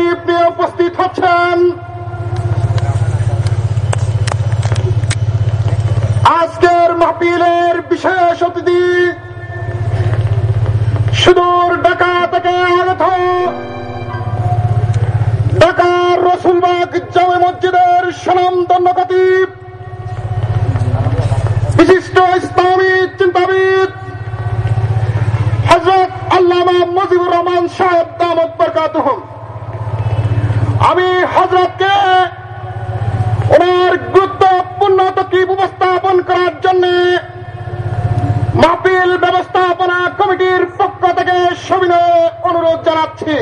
তাশরিফ নিয়ে উপস্থিত হচ্ছেন। আজকের মাহফিলের বিশেষ অতিথি সুদূর ঢাকা থেকে আগত ঢাকার রসুলবাগ জামে মসজিদের সুনামধন্য খতিব বিশিষ্ট ইসলামী চিন্তাবিদ হজরত আল্লামা মুজিবুর রহমান সাহেব দামদ বরকাতুহ। আমি হজরতকে ওনার গুরুত্বপূর্ণ তকিব উপস্থাপন করার জন্য মাহফিল ব্যবস্থাপনা কমিটির পক্ষ থেকে সবিনয় অনুরোধ জানাচ্ছি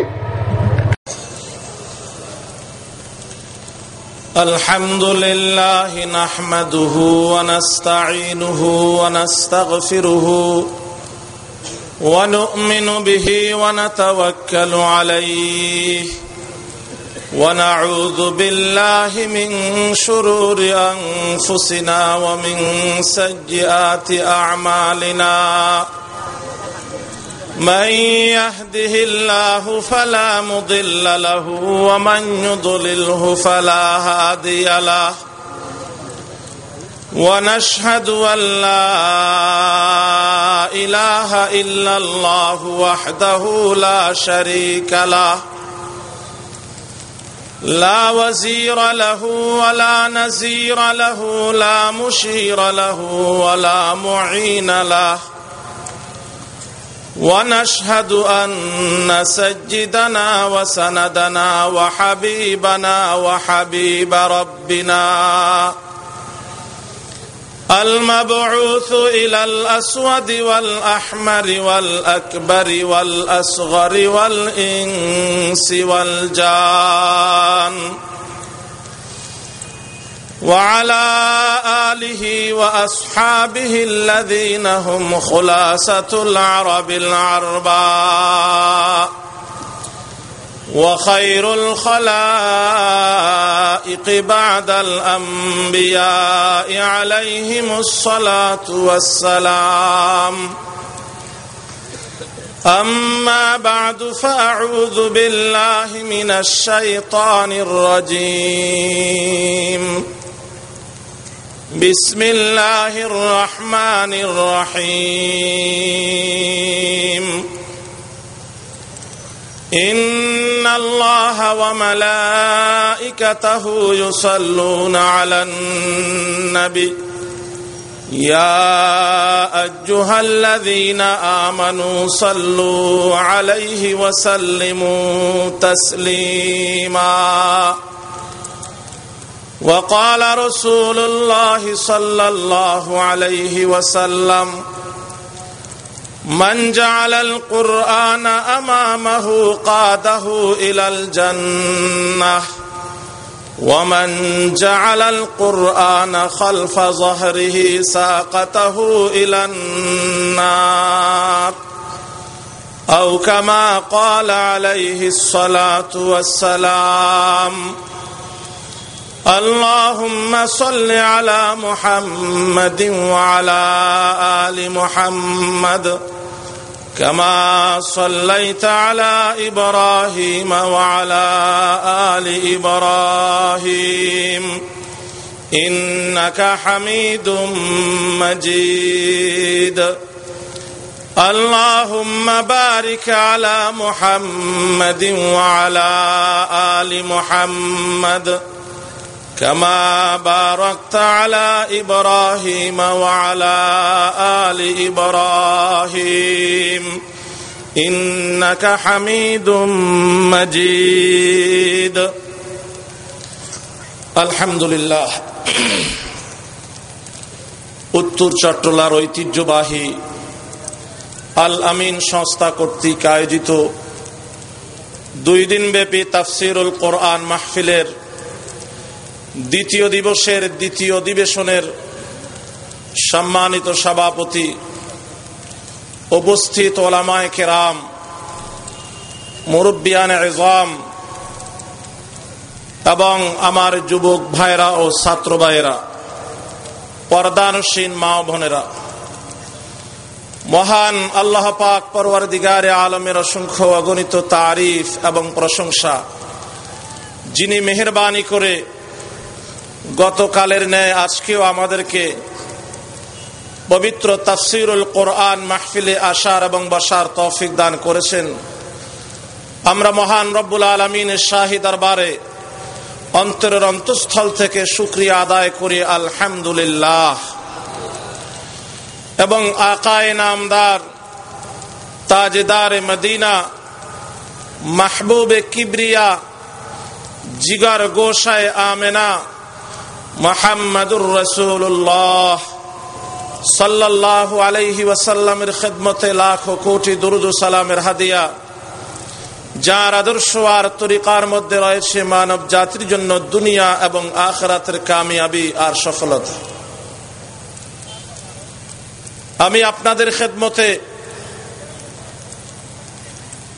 الحمد لله نحمده ونستعينه ونستغفره ونؤمن به ونتوكل عليه ونعوذ بالله من شرور أنفسنا ومن سيئات أعمالنا. من يهده الله فلا مضل له ومن يضلله فلا هادي له. ونشهد أن لا إله إلا الله وحده لا شريك له. لا وزير له ولا نزير له لا مشير له ولا معين له. ونشهد أن سيدنا وسندنا وحبيبنا وحبيب ربنا المبعوث إلى الأسود والأحمر والأكبر والأصغر والإنس والجان. وعلى آله وأصحابه الذين هم خلاصة العرب العرباء. وخير الخلائق بعد الأنبياء عليهم الصلاة والسلام. أما بعد فأعوذ بالله من الشيطان الرجيم. بسم الله الرحمن الرحيم. ان الله وملائكته يصلون على النبي. يا ايها الذين امنوا صلوا عليه وسلموا تسليما. وقال رسول الله صلى الله عليه وسلم من جعل القرآن أمامه قاده إلى الجنة. ومن جعل القرآن خلف ظهره ساقته إلى النار. أو كما قال عليه الصلاة والسلام اللهم صل على محمد وعلى آل محمد. كما صليت على إبراهيم وعلى آل إبراهيم. إنك حميد مجيد. اللهم بارك على محمد وعلى آل محمد. كما باركت على ابراهيم وعلى ال ابراهيم انك حميد مجيد الحمد لله উত্তর চট্টলার ঐতিহ্যবাহী আল আমিন সংস্থা কর্তৃক আয়োজিত দুই দিনব্যাপী তাফসিরুল কোরআন মাহফিলের দ্বিতীয় দিবসের দ্বিতীয় অধিবেশনের সম্মানিত সভাপতি উপস্থিত ওলামায় কেরাম, মুরব্বিয়ান এজাম এবং আমার যুবক ভাইরা ও ছাত্র ভাইয়েরা, পর্দানুসীন মা বোনেরা, মহান আল্লাহ পাক পরওয়ার দিগারে আলমের অসংখ্য অগণিত তারিফ এবং প্রশংসা, যিনি মেহরবানি করে গতকালের ন্যায় আজকেও আমাদেরকে পবিত্র তাফসিরুল কোরআন মাহফিলে আসার এবং বসার তৌফিক দান করেছেন। আমরা মহান রব্বুল আলমিনের শাহী দরবারে অন্তরের অন্তঃস্থল থেকে শুক্রিয়া আদায় করি, আলহামদুলিল্লাহ। এবং আকায় নামদার তাজেদার মদিনা মাহবুবে কিবরিয়া জিগার গোসায় আমেনা মোহাম্মদুর রসুল্লাহ সাল্লাহ আলাইহি ওয়াসাল্লামের খেদমতে লাখ কোটি দুরুদ সালামের হাদিয়া, যার আদর্শ আর তরিকার মধ্যে রয়েছে মানব জাতির জন্য দুনিয়া এবং আখরাতের কামিয়াবি আর সফলতা। আমি আপনাদের খেদমতে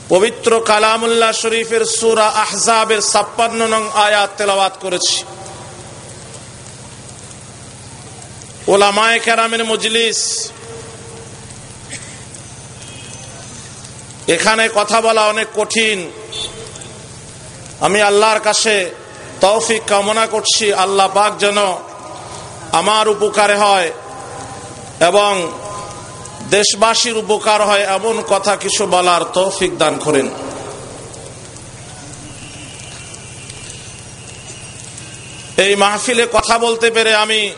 পবিত্র কালামুল্লাহ শরীফের সুরা আহজাবের ছাপ্পান্ন নং আয়াত তেলাওয়াত করেছি। ওলামায় মজলিস। এখানে কথা বলা অনেক কঠিন। আমি আল্লাহর কাছে তৌফিক কামনা করছি, আল্লাহ পাক যেন আমার উপকারে হয় এবং দেশবাসীর উপকার হয় এমন কথা কিছু বলার তৌফিক দান করেন। এই মাহফিলে কথা বলতে পেরে আমি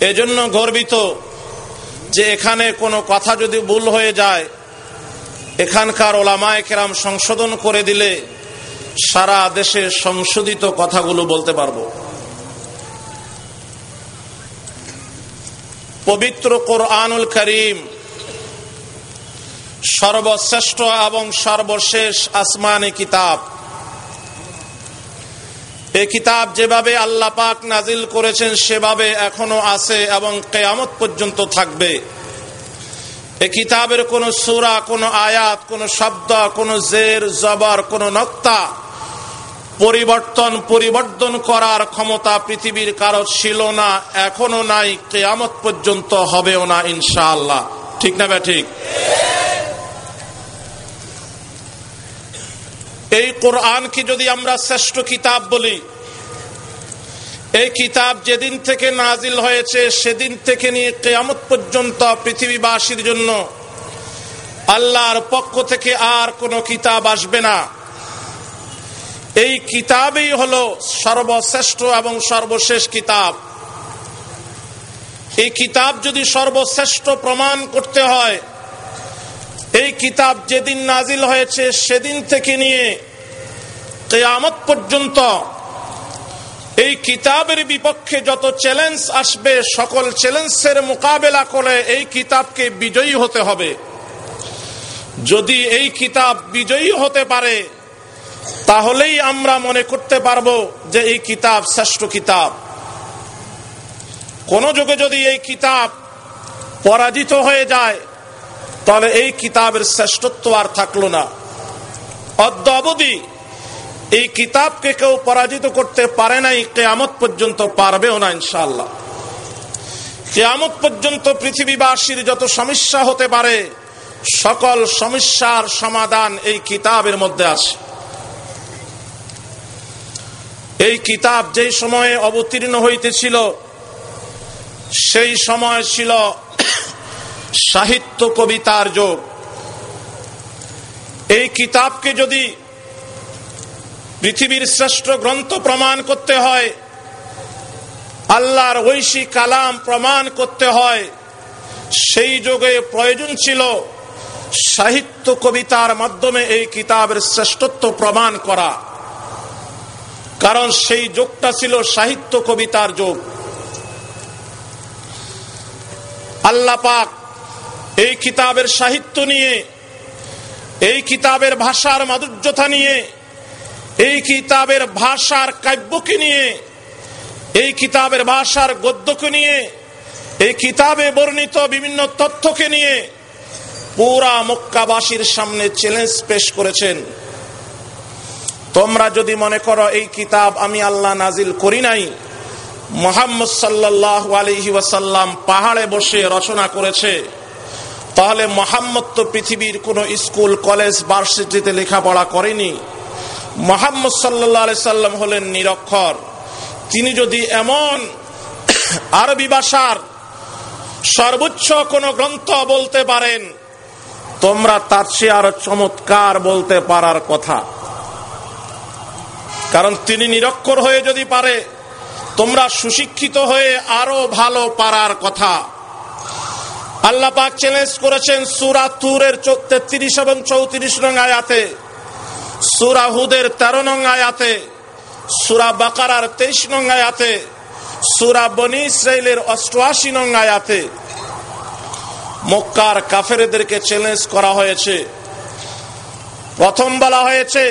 এজন্য গর্বিত যে এখানে কোনো কথা যদি ভুল হয়ে যায়, এখানকার ওলামায় কেরাম সংশোধন করে দিলে সারা দেশে সংশোধিত কথাগুলো বলতে পারব। পবিত্র কোরআনুল করিম সর্বশ্রেষ্ঠ এবং সর্বশেষ আসমানি কিতাব এই কিতাব যেভাবে আল্লাহ পাক নাজিল করেছেন, সেভাবে এখনও আছে এবং কেয়ামত পর্যন্ত থাকবে। এ কিতাবের কোন সুরা, কোন আয়াত, কোন শব্দ, কোন জের, জবর, কোন নক্তা পরিবর্তন পরিবর্তন করার ক্ষমতা পৃথিবীর কারও ছিল না, এখনও নাই, কেয়ামত পর্যন্ত হবেও না ইনশাআল্লাহ। ঠিক না বে ঠিক? এই কোরআনকে যদি আমরা শ্রেষ্ঠ কিতাব বলি, এই কিতাব যেদিন থেকে নাজিল হয়েছে, সেদিন থেকে নিয়ে কেয়ামত পর্যন্ত পৃথিবীবাসীর জন্য আল্লাহর পক্ষ থেকে আর কোনো কিতাব আসবে না। এই কিতাবই হলো সর্বশ্রেষ্ঠ এবং সর্বশেষ কিতাব। এই কিতাব যদি সর্বশ্রেষ্ঠ প্রমাণ করতে হয় এই কিতাব যেদিন নাজিল হয়েছে, সেদিন থেকে নিয়ে কেয়ামত পর্যন্ত এই কিতাবের বিপক্ষে যত চ্যালেঞ্জ আসবে, সকল চ্যালেঞ্জের মোকাবেলা করে এই কিতাবকে বিজয়ী হতে হবে। যদি এই কিতাব বিজয়ী হতে পারে, তাহলেই আমরা মনে করতে পারব যে এই কিতাব শ্রেষ্ঠ কিতাব। কোন যুগে যদি এই কিতাব পরাজিত হয়ে যায় তাহলে এই কিতাবের শ্রেষ্ঠত্ব আর থাকল না। অদ্য অবধি এই কিতাবকে কেউ পরাজিত করতে পারে নাই, কেয়ামত পর্যন্ত পারবেও না ইনশাল্লাহ কেয়ামত পর্যন্ত পৃথিবীবাসীর যত সমস্যা হতে পারে, সকল সমস্যার সমাধান এই কিতাবের মধ্যে আছে। এই কিতাব যেই সময়ে অবতীর্ণ হইতেছিল, সেই সময় ছিল সাহিত্য কবিতার যোগ। এই কিতাবকে যদি পৃথিবীর শ্রেষ্ঠ গ্রন্থ প্রমাণ করতে হয়, আল্লাহর ঐশী কালাম প্রমাণ করতে হয়, সেই যোগে প্রয়োজন ছিল সাহিত্য কবিতার মাধ্যমে এই কিতাবের শ্রেষ্ঠত্ব প্রমাণ করা। কারণ সেই যোগটা ছিল সাহিত্য কবিতার যোগ। আল্লাহ পাক এই কিতাবের সাহিত্য নিয়ে, এই কিতাবের ভাষার মাধুর্যতা নিয়ে, এই কিতাবের ভাষার কাব্যকে নিয়ে, এই কিতাবের ভাষার গদ্যকে নিয়ে, এই কিতাবে বর্ণিত বিভিন্ন তথ্যকে নিয়ে পুরা মক্কাবাসীর সামনে চ্যালেঞ্জ পেশ করেছেন। তোমরা যদি মনে করো এই কিতাব আমি আল্লাহ নাজিল করি নাই, মোহাম্মদ সাল্লাহ আলহি পাহাড়ে বসে রচনা করেছে তাহলে মোহাম্মদ তো পৃথিবীর কোন স্কুল, কলেজ, ভার্সিটিতে লেখাপড়া করেনি। মোহাম্মদ সাল্লাম হলেন নিরক্ষর। তিনি যদি এমন আরবি ভাষার সর্বোচ্চ কোন গ্রন্থ বলতে পারেন, তোমরা তার চেয়ে আরও চমৎকার বলতে পারার কথা। কারণ তিনি নিরক্ষর হয়ে যদি পারে, তোমরা সুশিক্ষিত হয়ে আরও ভালো পারার কথা। আল্লাহ পাক চ্যালেঞ্জ করেছেন সুরা তুরের তেত্রিশ এবং চৌত্রিশ নং আয়াতে, সুরা হুদের তেরো নং আয়াতে, সুরা বাকারার তেইশ নং আয়াতে, সুরা বনি ইসরায়েলের অষ্টআশি নং আয়াতে মক্কার কাফেরদেরকে চ্যালেঞ্জ করা হয়েছে। প্রথম বলা হয়েছে,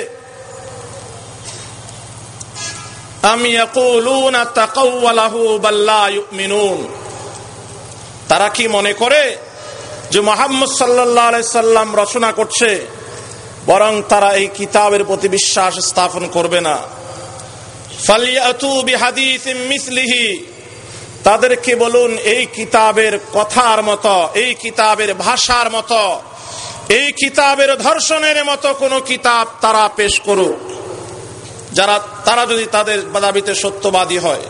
আমি তারা কি মনে করে যে মোহাম্মদ সাল্লাম রচনা করছে, বরং তারা এই কিতাবের প্রতি বিশ্বাস স্থাপন করবে না? তাদেরকে বলুন এই কিতাবের কথার মতো, এই কিতাবের ভাষার মতো, এই কিতাবের ধর্ষণের মতো কোন কিতাব তারা পেশ করুক। যারা, তারা যদি তাদের দাবিতে সত্যবাদী হয়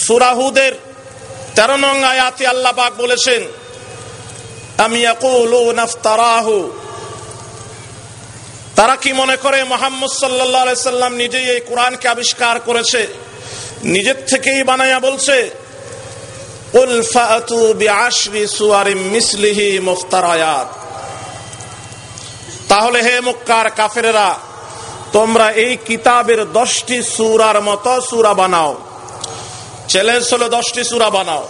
সুরাহুদের তেরো নং আয়াতি আল্লাহ পাক বলেছেন, আমি নাফতারাহু তারা কি মনে করে মোহাম্মদ সাল্লাহ সাল্লাম নিজেই এই কোরআনকে আবিষ্কার করেছে? নিজের থেকেই বানাইয়া বলছে তাহলে হে মুক্কার কাফেরা তোমরা এই কিতাবের দশটি সুরার মতো সুরা বানাও। চ্যালেঞ্জ হলো দশটি সুরা বানাও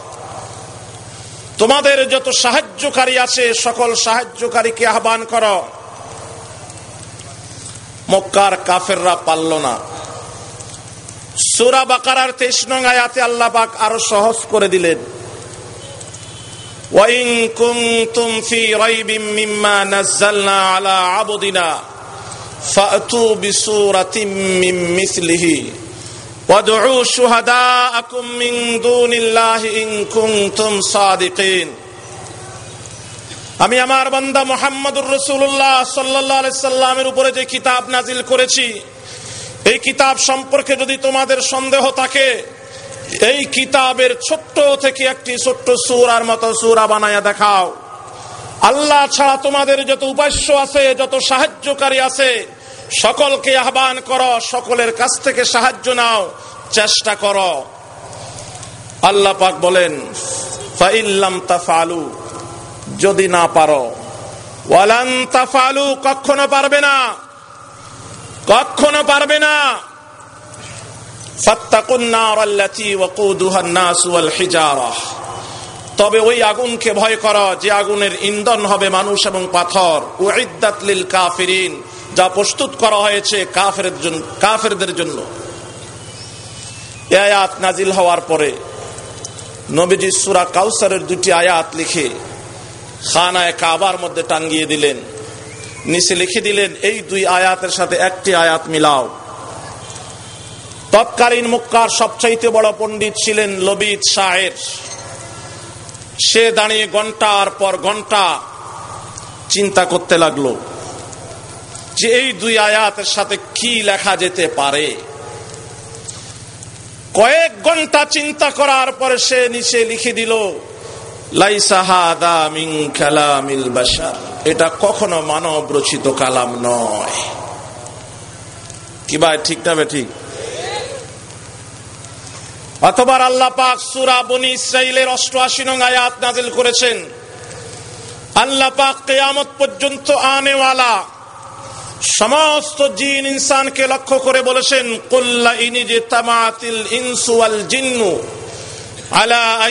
তোমাদের যত সাহায্যকারী আছে সকল সাহায্যকারীকে আহ্বান কর মক্কার কাফেররা পারল না সুরা বাকার তেইশ নং আয়াতে আল্লাহ পাক আরো সহজ করে দিলেন وإن كنتم في ريب مما نزلنا على عبدنا فأتوا بسورة من مثله وادعوا شهداءكم من دون الله إن كنتم صادقين আমি আমার বান্দা মোহাম্মদুর রসুল্লাহ সাল্লাহ সাল্লামের উপরে যে কিতাব নাজিল করেছি এই কিতাব সম্পর্কে যদি তোমাদের সন্দেহ থাকে এই কিতাবের ছোট্ট থেকে একটি ছোট্ট সুরার মতো সুরা বানায়া দেখাও আল্লাহ ছাড়া তোমাদের যত উপাস্য আছে যত সাহায্যকারী আছে সকলকে আহ্বান করো, সকলের কাছ থেকে সাহায্য নাও, চেষ্টা করো। আল্লাহ পাক বলেন ফাইল্লাম তাফালু যদি না পারো। তাফালু, কখনো পারবে না। কখনো পারবে না। তবে ওই আগুনকে ভয় কর, যে আগুনের ইন্ধন হবে মানুষ এবং পাথর। কাফিরিন। যা প্রস্তুত করা হয়েছে কাফের জন্য, কাফেরদের জন্য। আয়াত নাজিল হওয়ার পরে নবীজি সুরা কাউসারের দুটি আয়াত লিখে খানায় কাবার মধ্যে টাঙ্গিয়ে দিলেন। নিচে লিখে দিলেন, এই দুই আয়াতের সাথে একটি আয়াত মিলাও। তৎকালীন মুক্কার সবচাইতে বড় পণ্ডিত ছিলেন লবিদ শাহের সে দাঁড়িয়ে ঘণ্টার পর ঘণ্টা চিন্তা করতে লাগল। যে এই দুই আয়াতের সাথে কি লেখা যেতে পারে? কয়েক ঘণ্টা চিন্তা করার পরে সে নিচে লিখে দিল এটা কখনো মানব রচিত কালাম নয়। কি ভাই, ঠিক না ঠিক? অথবা আল্লাহ পাক সুরা বনি ইসরাইলের অষ্টআশি নং আয়াত নাজিল করেছেন। আল্লাহ পাক কেয়ামত পর্যন্ত আনেওয়ালা সমস্ত জিন ইনসানকে লক্ষ্য করে বলেছেন কুল্লা ইনি যে তামাতিল ইনসুয়াল জিন্নু, আলা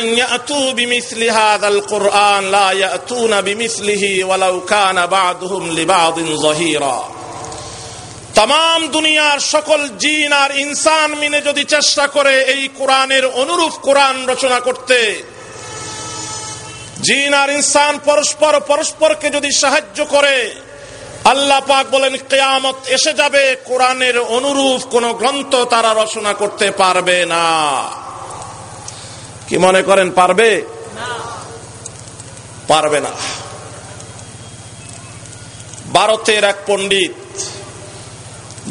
দুনিয়ার সকল জিন আর ইনসান মিনে যদি চেষ্টা করে এই কোরআনের অনুরূপ কোরআন রচনা করতে, জিন আর ইনসান পরস্পর পরস্পরকে যদি সাহায্য করে আল্লাহ পাক বলেন, কেয়ামত এসে যাবে, কোরআনের অনুরূপ কোন গ্রন্থ তারা রচনা করতে পারবে না। কি মনে করেন, পারবে? পারবে না। ভারতের এক পণ্ডিত,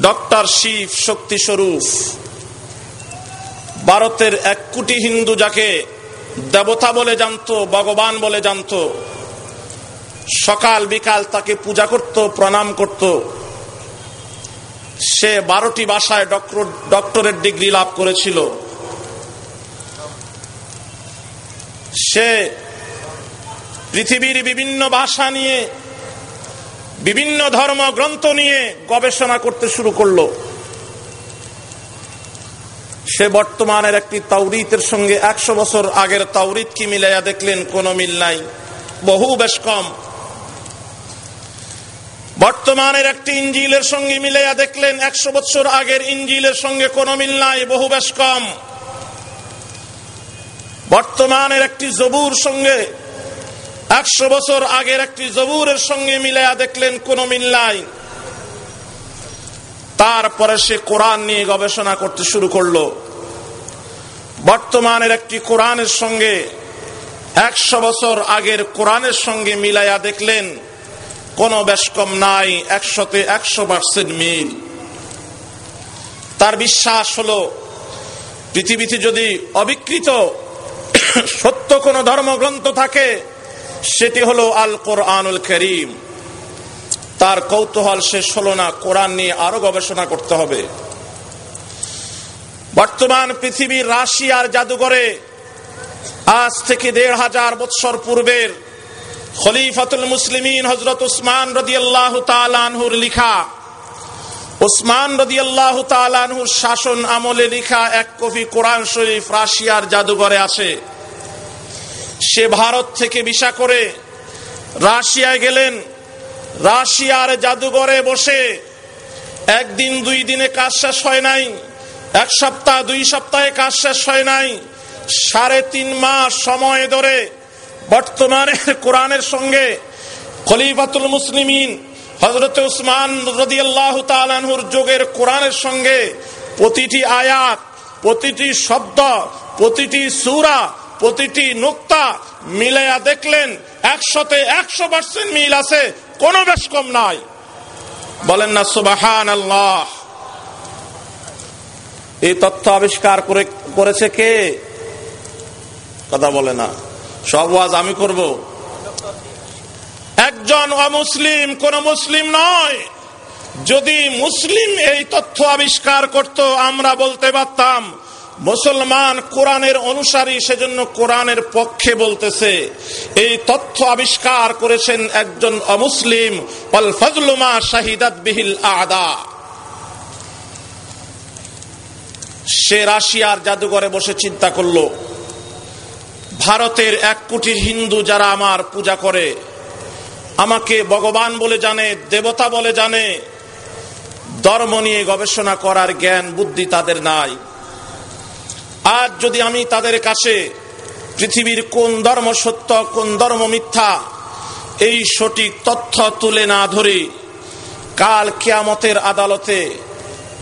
ডক্টর শিব শক্তি স্বরূপ, ভারতের এক কোটি হিন্দু যাকে দেবতা বলে জানত, ভগবান বলে জানত সকাল বিকাল তাকে পূজা করত, প্রণাম করত। সে বারোটি ভাষায় ডক্টরেট ডিগ্রি লাভ করেছিল। সে পৃথিবীর বিভিন্ন ভাষা নিয়ে, বিভিন্ন ধর্ম গ্রন্থ নিয়ে গবেষণা করতে শুরু করল। সে বর্তমানের একটি তাওরিতের সঙ্গে একশো বছর আগের তাওরিত কি মিলাইয়া দেখলেন? কোনো মিল নাই। বহু বেশ কম। বর্তমানের একটি ইঞ্জিলের সঙ্গে মিলাইয়া দেখলেন, একশো বছর আগের ইঞ্জিলের সঙ্গে কোনো মিল নাই, বহু বেশ কম। বর্তমানের একটি জবুর সঙ্গে, একশো বছর আগের একটি জবুরের সঙ্গে মিলাইয়া দেখলেন, কোনো মিল নাই। তারপরে সে কোরআন নিয়ে গবেষণা করতে শুরু করল। বর্তমানের একটি কোরআনের সঙ্গে, একশো বছর আগের কোরআনের সঙ্গে মিলাইয়া দেখলেন কোনো বেশ কম নাই, একশোতে একশো পার্সেন্ট মিল। তার বিশ্বাস হলো, পৃথিবীতে যদি অবিকৃত সত্য কোন ধর্মগ্রন্থ থাকে, সেটি হলো আল কোরআনুল করিম। তার কৌতূহল শেষ হলো না কোরআন নিয়ে আরও গবেষণা করতে হবে। বর্তমান পৃথিবীর রাশিয়ার জাদুঘরে আজ থেকে দেড় হাজার বৎসর পূর্বের খলিফাতুল মুসলিমিন হজরত উসমান রদি আল্লাহ তালানহুর লিখা। উসমান রদি আল্লাহ তালানহুর শাসন আমলে লিখা এক কপি কোরআন শরীফ রাশিয়ার জাদুঘরে আসে সে ভারত থেকে ভিসা করে রাশিয়ায় গেলেন। রাশিয়ার জাদুঘরে বসে একদিন দুই দিনে কাজ শেষ হয় নাই, এক সপ্তাহ, দুই সপ্তাহে কাজ শেষ হয় নাই, সাড়ে তিন মাস সময় ধরে বর্তমানে কোরআনের সঙ্গে খলিফাতুল মুসলিমিন হজরত উসমান রদি আল্লাহ তালানহুর যোগের কোরআনের সঙ্গে প্রতিটি আয়াত, প্রতিটি শব্দ, প্রতিটি সুরা, প্রতিটি নুক্তা মিলাইয়া দেখলেন, একশোতে একশো পার্সেন্ট মিল আছে, কোনো বেশ কম নাই। বলেন না সুবাহান আল্লাহ এই তথ্য আবিষ্কার করে করেছে কে? কথা বলে না। সব ওয়াজ আমি করব। একজন অমুসলিম, কোন মুসলিম নয়। যদি মুসলিম এই তথ্য আবিষ্কার করত, আমরা বলতে পারতাম, মুসলমান কোরআনের অনুসারী সেজন্য কোরআনের পক্ষে বলতেছে, এই তথ্য আবিষ্কার করেছেন একজন অমুসলিম শাহিদাত বিহিল আদা। সে রাশিয়ার জাদুঘরে বসে চিন্তা করল ভারতের এক কোটি হিন্দু যারা আমার পূজা করে, আমাকে ভগবান বলে জানে, দেবতা বলে জানে, ধর্ম নিয়ে গবেষণা করার জ্ঞান, বুদ্ধি তাদের নাই। আজ যদি আমি তাদের কাছে পৃথিবীর কোন ধর্ম সত্য, কোন ধর্ম মিথ্যা, এই সঠিক তথ্য তুলে না ধরে, কাল কেয়ামতের আদালতে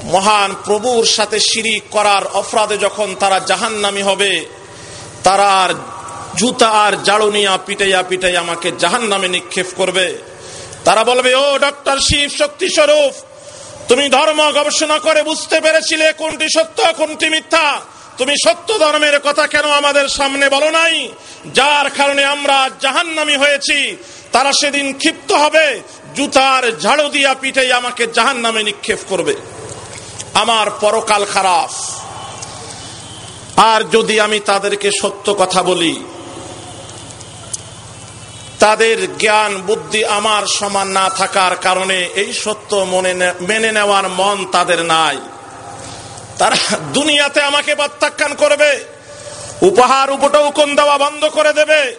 মহান প্রভুর সাথে শিরিক করার অপরাধে যখন তারা জাহান্নামি হবে তারা আর জুতা আর জাড়ুনিয়া পিটাইয়া পিটাই আমাকে জাহান নামে নিক্ষেপ করবে। তারা বলবে, ও ডক্টর শিব শক্তি স্বরূপ, তুমি ধর্ম গবেষণা করে বুঝতে পেরেছিলে কোনটি সত্য, কোনটি মিথ্যা। তুমি সত্য ধর্মের কথা কেন আমাদের সামনে বলো নাই? যার কারণে আমরা জাহান্নামি হয়েছি। তারা সেদিন ক্ষিপ্ত হবে জুতার ঝাড়ু দিয়া পিঠে আমাকে জাহান নামে নিক্ষেপ করবে। আমার পরকাল খারাপ। আর যদি আমি তাদেরকে সত্য কথা বলি, তাদের জ্ঞান, বুদ্ধি আমার সমান না থাকার কারণে এই সত্য মনে মেনে নেওয়ার মন তাদের নাই। তারা দুনিয়াতে আমাকে প্রত্যাখ্যান করবে, উপহার উপটৌকন দেওয়া বন্ধ করে দেবে,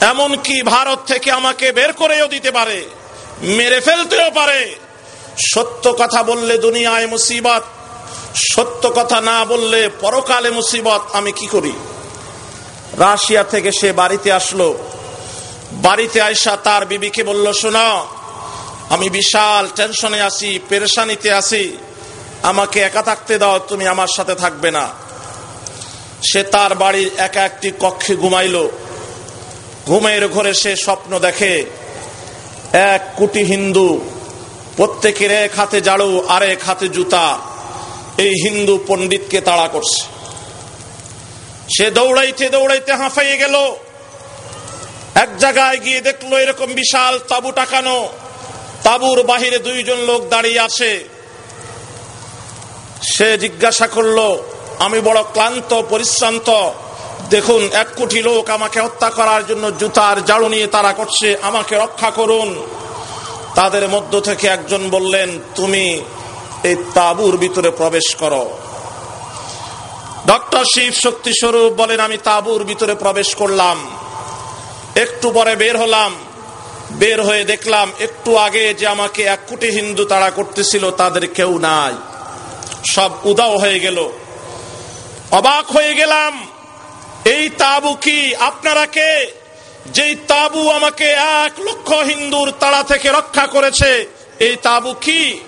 এমনকি ভারত থেকে আমাকে বের করেও দিতে পারে, মেরে ফেলতেও পারে। সত্য কথা বললে দুনিয়ায় মুসিবত সত্য কথা না বললে পরকালে মুসিবত, আমি কি করি? রাশিয়া থেকে সে বাড়িতে আসলো। বাড়িতে আইসা তার বিবিকে বলল, শোনা, আমি বিশাল টেনশনে আছি, পেরেশানিতে আছি। আমাকে একা থাকতে দাও, তুমি আমার সাথে থাকবে না। সে তার বাড়ির একা একটি কক্ষে ঘুমাইল। ঘুমের ঘরে সে স্বপ্ন দেখে, এক কোটি হিন্দু, প্রত্যেকের এক হাতে জাড়ু আর এক হাতে জুতা। এই হিন্দু পণ্ডিতকে তাড়া করছে। সে দৌড়াইতে দৌড়াইতে হাঁফাইয়ে গেল। এক জায়গায় গিয়ে দেখল এরকম বিশাল তাবু টাকানো। তাবুর বাহিরে দুইজন লোক দাঁড়িয়ে আছে। সে জিজ্ঞাসা করল, আমি বড় ক্লান্ত, পরিশ্রান্ত। দেখুন, এক কোটি লোক আমাকে হত্যা করার জন্য জুতার জাড়ু নিয়ে তারা করছে। আমাকে রক্ষা করুন। তাদের মধ্য থেকে একজন বললেন, তুমি এই তাবুর ভিতরে প্রবেশ করো। ডক্টর শিব শক্তি স্বরূপ বলেন, আমি তাবুর ভিতরে প্রবেশ করলাম। একটু পরে বের হলাম। বের হয়ে দেখলাম, একটু আগে যে আমাকে এক কোটি হিন্দু তাড়া করতেছিল, তাদের কেউ নাই। সব উদাও হয়ে গেল। অবাক হয়ে গেলাম, এই তাবু কি? আপনারা কে? যেই তাবু আমাকে এক লক্ষ হিন্দুর তাড়া থেকে রক্ষা করেছে, এই তাবু কি?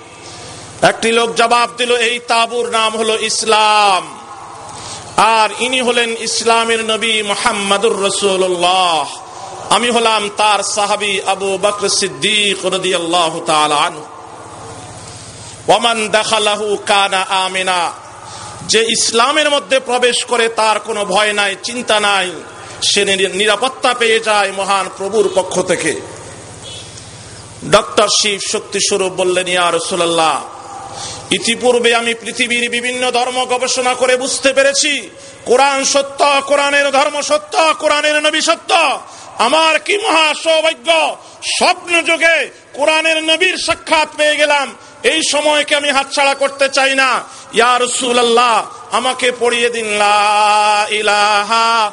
একটি লোক জবাব দিল, এই তাবুর নাম হলো ইসলাম। আর ইনি হলেন ইসলামের নবী মোহাম্মদুর রসুল্লাহ আমি হলাম তার সাহাবি আবু বকর সিদ্দিক রাদিয়াল্লাহু তাআলা ওমান দাখালাহু কানা আমিনা। যে ইসলামের মধ্যে প্রবেশ করে তার কোনো ভয় নাই, চিন্তা নাই, সে নিরাপত্তা পেয়ে যায় মহান প্রভুর পক্ষ থেকে। ডক্টর শিব শক্তি স্বরূপ বললেন, ইয়া রসুল্লাহ ইতিপূর্বে আমি পৃথিবীর বিভিন্ন ধর্ম গবেষণা করে বুঝতে পেরেছি। কোরআন সত্য, কোরআনের ধর্ম সত্য, কোরআনের নবী সত্য। আমার কি মহা সৌভাগ্য স্বপ্ন যুগে কোরআনের নবীর সাক্ষাৎ পেয়ে গেলাম। এই সময়কে আমি হাতছাড়া করতে চাই না। ইয়া রসুল্লাহ আমাকে পড়িয়ে দিন। ইলাহা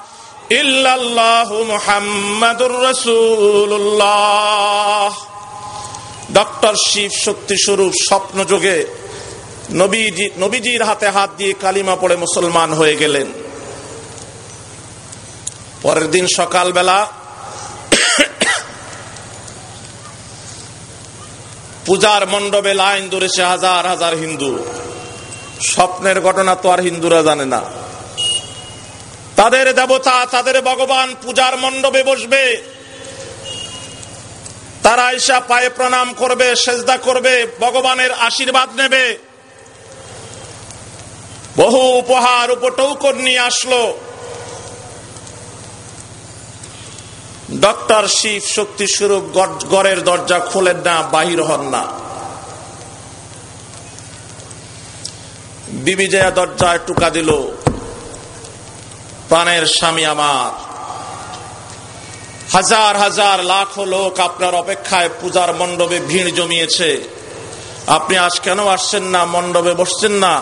ইল্লাল্লাহু মুহাম্মাদুর রাসূলুল্লাহ। ডক্টর শিব শক্তি স্বরূপ স্বপ্ন যোগে নবীজি, নবীজির হাতে হাত দিয়ে কালিমা পড়ে মুসলমান হয়ে গেলেন। পরের দিন সকালবেলা পূজার মণ্ডপে লাইন ধরেছে হাজার হাজার হিন্দু। স্বপ্নের ঘটনা তো আর হিন্দুরা জানে না। তাদের দেবতা, তাদের ভগবান পূজার মণ্ডপে বসবে। তারা ঈশা পায়ে প্রণাম করবে, সেজদা করবে, ভগবানের আশীর্বাদ নেবে। বহু উপহার উপটৌকর নিয়ে আসলো। ডক্টর শিব শক্তি স্বরূপ গড়ের দরজা খোলেন না বাহির হন না। বিবি জয়া দরজায় টুকা দিল, প্রাণের স্বামী আমার, হাজার হাজার লাখো লোক আপনার অপেক্ষায় পূজার মণ্ডপে ভিড় জমিয়েছে। আপনি আজ কেন আসছেন না, মণ্ডপে বসছেন না?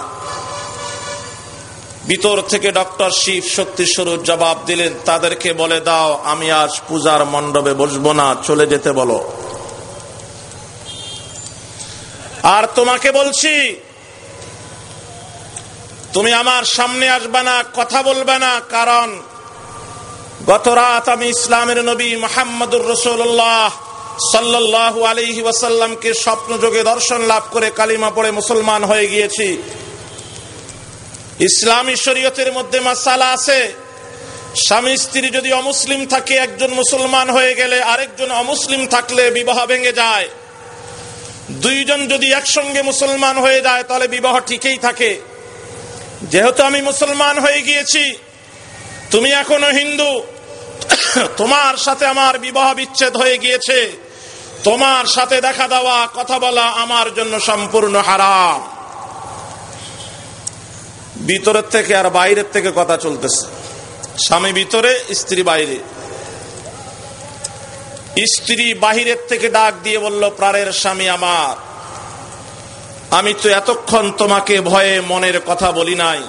ভিতর থেকে ডক্টর শিব শক্তি স্বরূপ জবাব দিলেন, তাদেরকে বলে দাও, আমি আজ পূজার মণ্ডপে বসবো না, চলে যেতে বলো। আর তোমাকে বলছি, তুমি আমার সামনে আসবে না, কথা বলবে না, কারণ গত রাত আমি ইসলামের নবী মোহাম্মদুর রসুল্লাহ সাল্লাহ আলহি ওয়াসাল্লামকে স্বপ্ন যোগে দর্শন লাভ করে কালিমা পড়ে মুসলমান হয়ে গিয়েছি। ইসলামী শরীয়তের মধ্যে মাসালা আছে। স্বামী স্ত্রী যদি অমুসলিম থাকে, একজন মুসলমান হয়ে গেলে আরেকজন অমুসলিম থাকলে বিবাহ ভেঙে যায়। দুইজন যদি একসঙ্গে মুসলমান হয়ে যায়, তাহলে বিবাহ ঠিকই থাকে। যেহেতু আমি মুসলমান হয়ে গিয়েছি, তুমি এখনও হিন্দু, তোমার সাথে আমার বিবাহ বিচ্ছেদ হয়ে গিয়েছে। তোমার সাথে দেখা দেওয়া, কথা বলা আমার জন্য সম্পূর্ণ হারাম। ভিতরের থেকে আর বাইরের থেকে কথা চলতেছে। স্বামী ভিতরে, স্ত্রী বাইরে। স্ত্রী বাহিরের থেকে ডাক দিয়ে বলল, প্রাণের স্বামী আমার, আমি তো এতক্ষণ তোমাকে ভয়ে মনের কথা বলি নাই।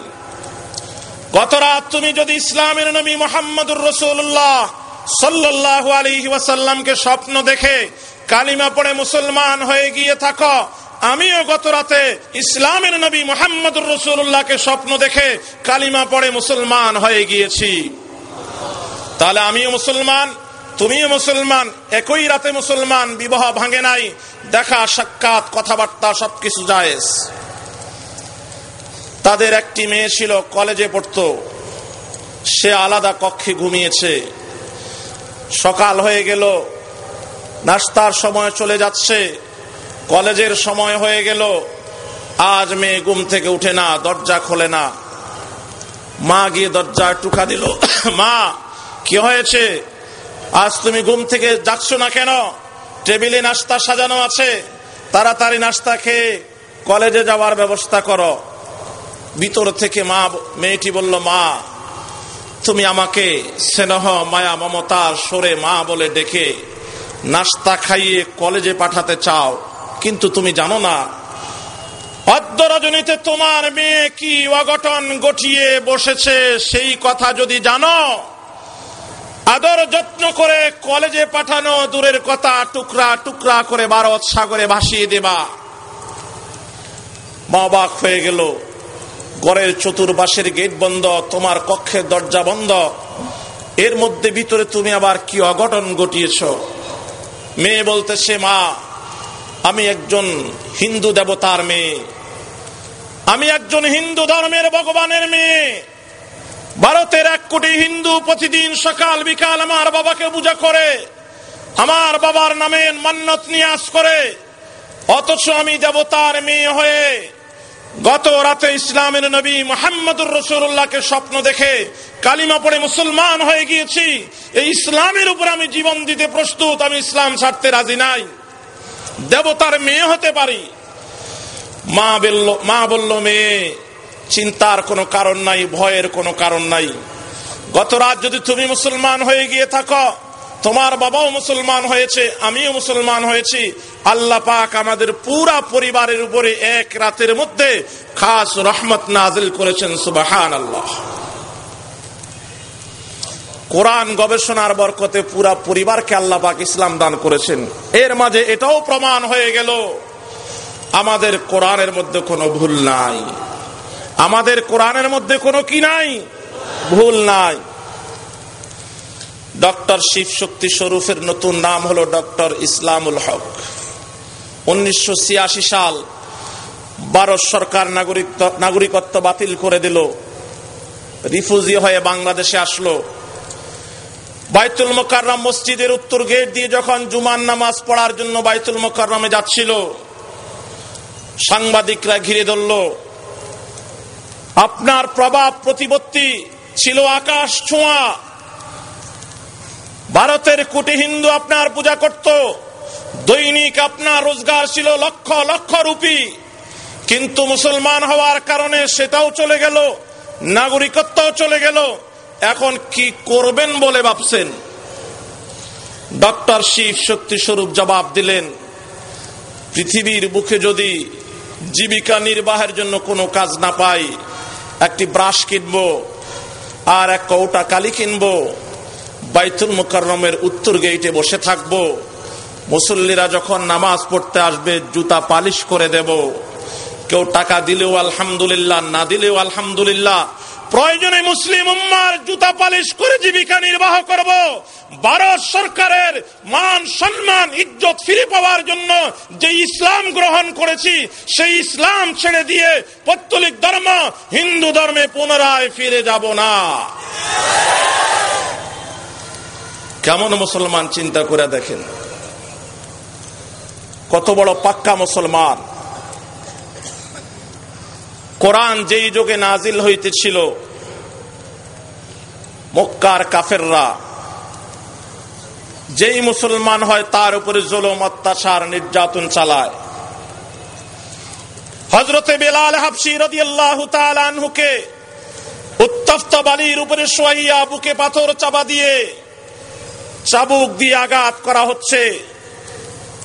গত রাত তুমি যদি ইসলামের নবী মোহাম্মদুর রসুল্লাহ সাল্লাহ আলী ওয়াসাল্লামকে স্বপ্ন দেখে কালিমা পড়ে মুসলমান হয়ে গিয়ে থাকো আমিও গত রাতে ইসলামের নবী মোহাম্মদুর রসুল্লাহকে স্বপ্ন দেখে কালিমা পড়ে মুসলমান হয়ে গিয়েছি। তাহলে আমিও মুসলমান, তুমিও মুসলমান, একই রাতে মুসলমান, বিবাহ ভাঙে নাই, দেখা, সাক্ষাৎ, কথাবার্তা, সবকিছু জায়েজ। তাদের একটি মেয়ে ছিল, কলেজে পড়ত। সে আলাদা কক্ষে ঘুমিয়েছে। সকাল হয়ে গেল, নাস্তার সময় চলে যাচ্ছে। কলেজের সময় হয়ে গেল। আজ মেয়ে ঘুম থেকে উঠে না, দরজা খোলে না। মা গিয়ে দরজা টুকা দিল। মা, কি হয়েছে? আজ তুমি ঘুম থেকে যাচ্ছ না কেন? টেবিলে নাস্তা সাজানো আছে। তাড়াতাড়ি নাস্তা খেয়ে কলেজে যাওয়ার ব্যবস্থা করো। ভিতর থেকে মা, মেয়েটি বলল, মা, তুমি আমাকে স্নেহ, মায়া, মমতার সরে মা বলে ডেকে নাস্তা খাইয়ে কলেজে পাঠাতে চাও। কিন্তু তুমি জানো না অদ্য রজনীতে তোমার মেয়ে কি অঘটন গঠিয়ে বসেছে সেই কথা যদি জানো, আদর যত্ন করে কলেজে পাঠানো দূরের কথা টুকরা টুকরা করে ভারত সাগরে ভাসিয়ে দেবা। মা অবাক হয়ে গেল, ঘরের চতুর্পাশের গেট বন্ধ, তোমার কক্ষের দরজা বন্ধ, এর মধ্যে ভিতরে তুমি আবার কি অঘটন ঘটিয়েছ? মেয়ে বলতেছে, মা আমি একজন হিন্দু দেবতার মেয়ে। আমি একজন হিন্দু ধর্মের ভগবানের মেয়ে। ভারতের এক কোটি হিন্দু প্রতিদিন সকাল বিকাল আমার বাবাকে পূজা করে, আমার বাবার নামে মান্নত নিয়াস করে। অথচ আমি দেবতার মেয়ে হয়ে গত রাতে ইসলামের নবী মোহাম্মদুর রসুল্লাহকে স্বপ্ন দেখে কালিমা পড়ে মুসলমান হয়ে গিয়েছি। এই ইসলামের উপর আমি জীবন দিতে প্রস্তুত, আমি ইসলাম ছাড়তে রাজি নাই। দেবতার মেয়ে হতে পারি। মা বলল মা বলল, মেয়ে, চিন্তার কোনো কারণ নাই, ভয়ের কোনো কারণ নাই। গত রাত যদি তুমি মুসলমান হয়ে গিয়ে থাকো, তোমার বাবাও মুসলমান হয়েছে, আমিও মুসলমান হয়েছি। আল্লাহ পাক আমাদের পুরা পরিবারের উপরে এক রাতের মধ্যে খাস রহমত নাজিল করেছেন সুবাহান আল্লাহ কোরআন গবেষণার বরকতে পুরা পরিবারকে আল্লাহ পাক ইসলাম দান করেছেন। এর মাঝে এটাও প্রমাণ হয়ে গেল, আমাদের কোরআনের মধ্যে কোনো ভুল নাই। আমাদের কোরআনের মধ্যে কোনো কি নাই? ভুল নাই। ডক্টর শিব শক্তি স্বরূপের নতুন নাম হলো ডক্টর ইসলামুল হক। উনিশশো ছিয়াশি সাল ভারত সরকার নাগরিকত্ব বাতিল করে দিল। রিফিউজি হয়ে বাংলাদেশে আসলো। বাইতুল মোকাররম মসজিদের উত্তর গেট দিয়ে যখন জুমান নামাজ পড়ার জন্য বাইতুল মোকাররমে যাচ্ছিল, সাংবাদিকরা ঘিরে ধরল, আপনার প্রভাব প্রতিপত্তি ছিল আকাশ ছোঁয়া। ভারতের কোটি হিন্দু আপনার পূজা করত, দৈনিক আপনার রোজগার ছিল লক্ষ লক্ষ রুপি। কিন্তু মুসলমান হওয়ার কারণে সেটাও চলে গেল, নাগরিকত্বও চলে গেল। এখন কি করবেন বলে ভাবছেন? ডক্টর শিব শক্তি স্বরূপ জবাব দিলেন, পৃথিবীর বুকে যদি জীবিকা নির্বাহের জন্য কোনো কাজ না পাই, একটি ব্রাশ কিনবো আর এক কৌটা কালি কিনবো, বাইতুল মুকাররমের উত্তর গেইটে বসে থাকব, মুসল্লিরা যখন নামাজ পড়তে আসবে, জুতা পালিশ করে দেব। কেউ টাকা দিলেও আলহামদুলিল্লাহ, না দিলেও আলহামদুলিল্লাহ প্রয়োজনে মুসলিম উম্মার জুতা পালিশ করে জীবিকা নির্বাহ করব। ভারত সরকারের মান, সম্মান, ইজ্জত ফিরে পাওয়ার জন্য যে ইসলাম গ্রহণ করেছি, সেই ইসলাম ছেড়ে দিয়ে পত্তলিক ধর্ম হিন্দু ধর্মে পুনরায় ফিরে যাব না। কেমন মুসলমান চিন্তা করে দেখেন? কত বড় পাক্কা মুসলমান। কোরআন যেই যুগে নাজিল হইতেছিল, মক্কার কাফেররা, যেই মুসলমান হয় তার উপরে জলম, অত্যাচার, নির্যাতন চালায়। হজরতে বেলাল হাফসি রদি আল্লাহ আনহুকে উত্তপ্ত বালির উপরে শোয়াইয়া বুকে পাথর চাপা দিয়ে চাবুক দিয়ে আঘাত করা হচ্ছে।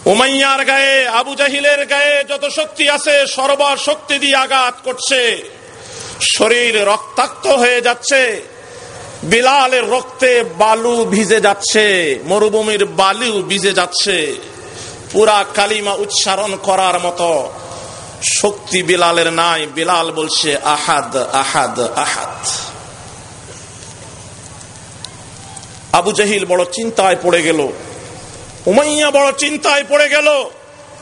উমাইয়ার গায়ে, আবু জাহিলের গায়ে যত শক্তি আছে সর্বশক্তি দিয়ে আঘাত করছে। শরীর রক্তাক্ত হয়ে যাচ্ছে। বিলালের রক্তে বালু ভিজে যাচ্ছে। মরুভূমির বালু ভিজে যাচ্ছে। পুরা কালিমা উচ্চারণ করার মতো শক্তি বিলালের নাই। বিলাল বলছে, আহাদ আহাদ আহাদ। আবু জাহিল বড় চিন্তায় পড়ে গেল। উমাইয়া বড় চিন্তায় পড়ে গেল।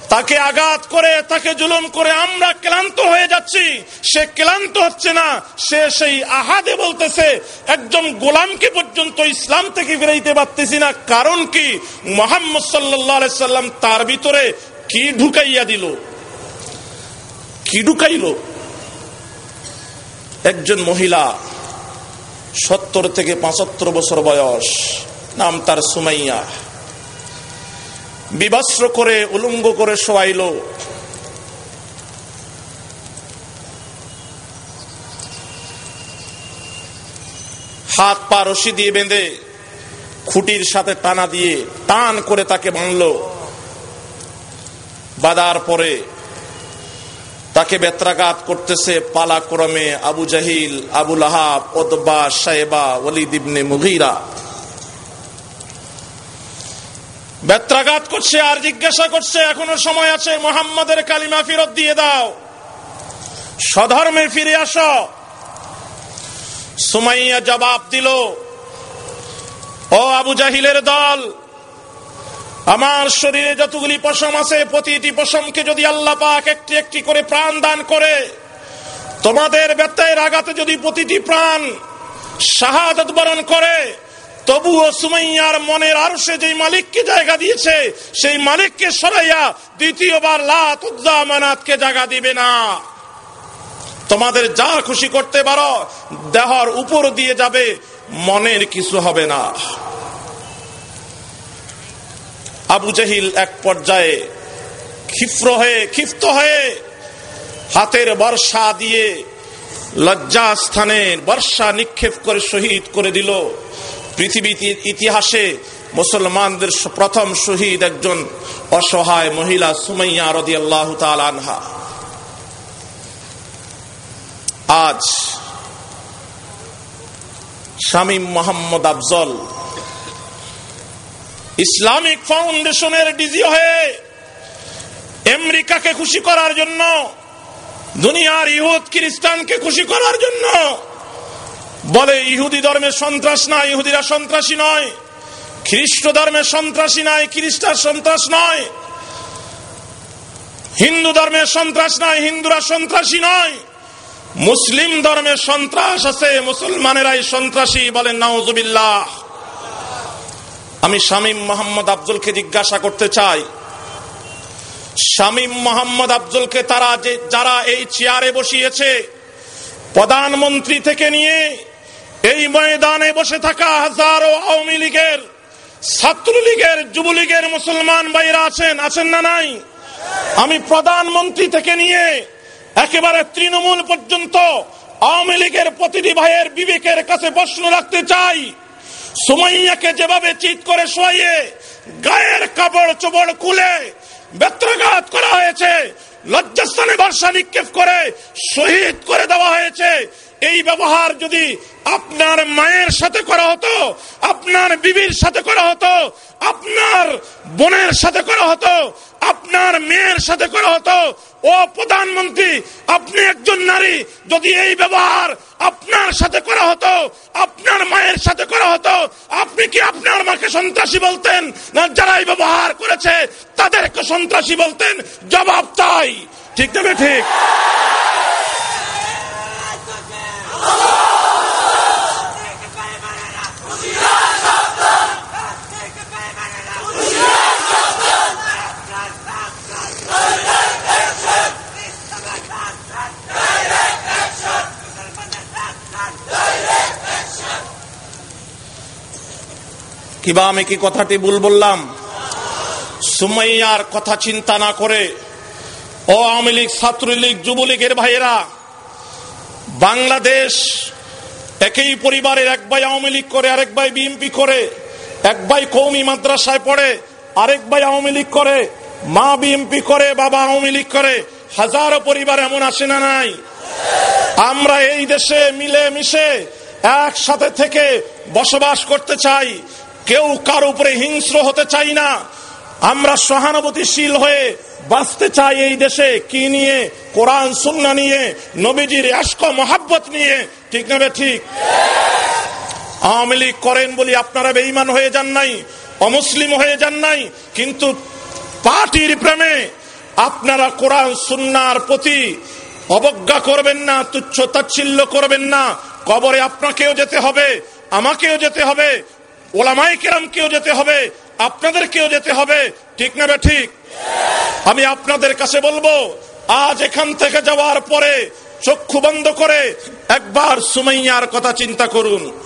তাকে আঘাত করে, তাকে জুলুম করে আমরা ক্লান্ত হয়ে যাচ্ছি। সে ক্লান্ত হচ্ছে না, সে সেই আহাদে বলতেছে একজন গোলামকে পর্যন্ত ইসলাম থেকে ফিরাইতে পারতেছি না। কারণ কি? মোহাম্মদ সাল্লাহ সাল্লাম তার ভিতরে কি ঢুকাইয়া দিল? কি ঢুকাইল? একজন মহিলা, সত্তর থেকে পঁচাত্তর বছর বয়স, নাম তার সুমাইয়া। বিবস্ত্র করে, উলঙ্গ করে শোয়াইল। হাত পা রশি দিয়ে বেঁধে, খুঁটির সাথে টানা দিয়ে টান করে তাকে বাঁধল। বাদার পরে তাকে বেত্রাঘাত করতেছে পালাক্রমে আবু জাহিল আবুল আহাব ওদবা সাহেবা ওলিদ ইবনে বেত্রাঘাত করছে, আর জিজ্ঞাসা করছে, এখনও সময় আছে, মোহাম্মদের কালিমা ফেরত দিয়ে দাও। স্বধর্মে ফিরে আস। সুমাইয়া জবাব দিল, ও আবু জাহিলের দল, আমার শরীরে যতগুলি পশম আছে, প্রতিটি পশমকে যদি আল্লাহ পাক একটি একটি করে প্রাণ দান করে, তোমাদের ব্যত্যয়ের আঘাতে যদি প্রতিটি প্রাণ শাহাদত বরণ করে তবুও সুমাইয়ার মনের আরও সে যেই মালিককে জায়গা দিয়েছে, সেই মালিককে সরাইয়া দ্বিতীয়বার লাতকে জায়গা দিবে না। তোমাদের যা খুশি করতে পারো, দেহর উপর দিয়ে যাবে, মনের কিছু হবে না। আবু জাহিল এক পর্যায়ে ক্ষিপ্র হয়ে, ক্ষিপ্ত হয়ে হাতের বর্ষা দিয়ে লজ্জা স্থানে বর্ষা নিক্ষেপ করে শহীদ করে দিল। পৃথিবীর ইতিহাসে মুসলমানদের প্রথম শহীদ একজন অসহায় মহিলা সুমাইয়া রদি আল্লাহ আনহা। আজ শামীম মোহাম্মদ আফজল ইসলামিক ফাউন্ডেশনের ডিজি হয়ে আমেরিকাকে খুশি করার জন্য, দুনিয়ার ইহুদ খ্রিস্টানকে খুশি করার জন্য বলে, ইহুদি ধর্মের সন্ত্রাস না ইহুদিরা সন্ত্রাসী নয়। খ্রিস্ট ধর্মের সন্ত্রাসী নয় খ্রিস্টার সন্ত্রাস নয়। হিন্দু ধর্মের সন্ত্রাস নয় হিন্দুরা সন্ত্রাসী নয়। মুসলিম ধর্মের সন্ত্রাস আছে, মুসলমানেরাই সন্ত্রাসী বলেন নাউজুবিল্লাহ। আমি শামীম মোহাম্মদ আফজলকে জিজ্ঞাসা করতে চাই। শামীম মোহাম্মদ আফজলকে তারা যে, যারা এই চেয়ারে বসিয়েছে, প্রধানমন্ত্রী থেকে নিয়ে এই ময়দানে বসে থাকা হাজারো আওয়ামী লীগের, ছাত্রলীগের, যুবলীগের মুসলমান ভাইরা আছেন আছেন না নাই? আমি প্রধানমন্ত্রী থেকে নিয়ে একেবারে তৃণমূল পর্যন্ত আওয়ামী লীগের প্রতিটি ভাইয়ের বিবেকের কাছে প্রশ্ন রাখতে চাই। সুমাইয়াকে যেভাবে চিৎ করে শোয়ে গায়ের কাপড় চোপড় খুলে বেত্রাঘাত করা হয়েছে, লজ্জাস্থানে বর্ষা নিক্ষেপ করে শহীদ করে দেওয়া হয়েছে এই ব্যবহার যদি আপনার মায়ের সাথে করা হতো, আপনার বিবির সাথে করা হতো, আপনার বোনের সাথে করা হতো, আপনার মেয়ের সাথে করা হতো, ও প্রধানমন্ত্রী, আপনি একজন নারী, যদি এই ব্যবহার আপনার সাথে করা হতো, আপনার মায়ের সাথে করা হতো, আপনি কি আপনার মাকে সন্ত্রাসী বলতেন? না, যারা এই ব্যবহার করেছে, তাদেরকে সন্ত্রাসী বলতেন? জবাব তাই ঠিক না ঠিক? কিবা আমি কি কথাটি ভুল বললাম? সুমাইয়ার কথা চিন্তা না করে, ও আওয়ামী লীগ, ছাত্রলীগ, যুবলীগের ভাইয়েরা বাংলাদেশ একই পরিবারের এক ভাই আওয়ামী লীগ করে, আরেক ভাই বিএনপি করে, এক ভাই কৌমি মাদ্রাসায় পড়ে, আরেক ভাই আওয়ামী লীগ করে, মা বিএনপি করে, বাবা আওয়ামী লীগ করে। হাজারো পরিবার এমন আসে না নাই? আমরা এই দেশে মিলে মিশে একসাথে থেকে বসবাস করতে চাই। কেউ কার উপরে হিংস্র হতে চাই না। আমরা সহানুভূতিশীল হয়ে বাঁচতে চাই এই দেশে কি নিয়ে? কোরআন, সুন্না নিয়ে, নবীজির আশক মহাব্বত নিয়ে। ঠিক নেবে ঠিক? আওয়ামী লীগ করেন বলি আপনারা বেইমান হয়ে যান নাই, অমুসলিম হয়ে যান নাই, কিন্তু পার্টির প্রেমে আপনারা কোরআন, সুন্নার প্রতি অবজ্ঞা করবেন না, তুচ্ছ তাচ্ছিল্য করবেন না। কবরে আপনাকেও যেতে হবে, আমাকেও যেতে হবে ওলামাই কেরামকেও যেতে হবে আপনাদেরকেও যেতে হবে। ঠিক না বে ঠিক? আমি আপনাদের কাছে বলব, আজ এখান থেকে যাওয়ার পরে চক্ষু বন্ধ করে একবার সুমাইয়ার কথা চিন্তা করুন।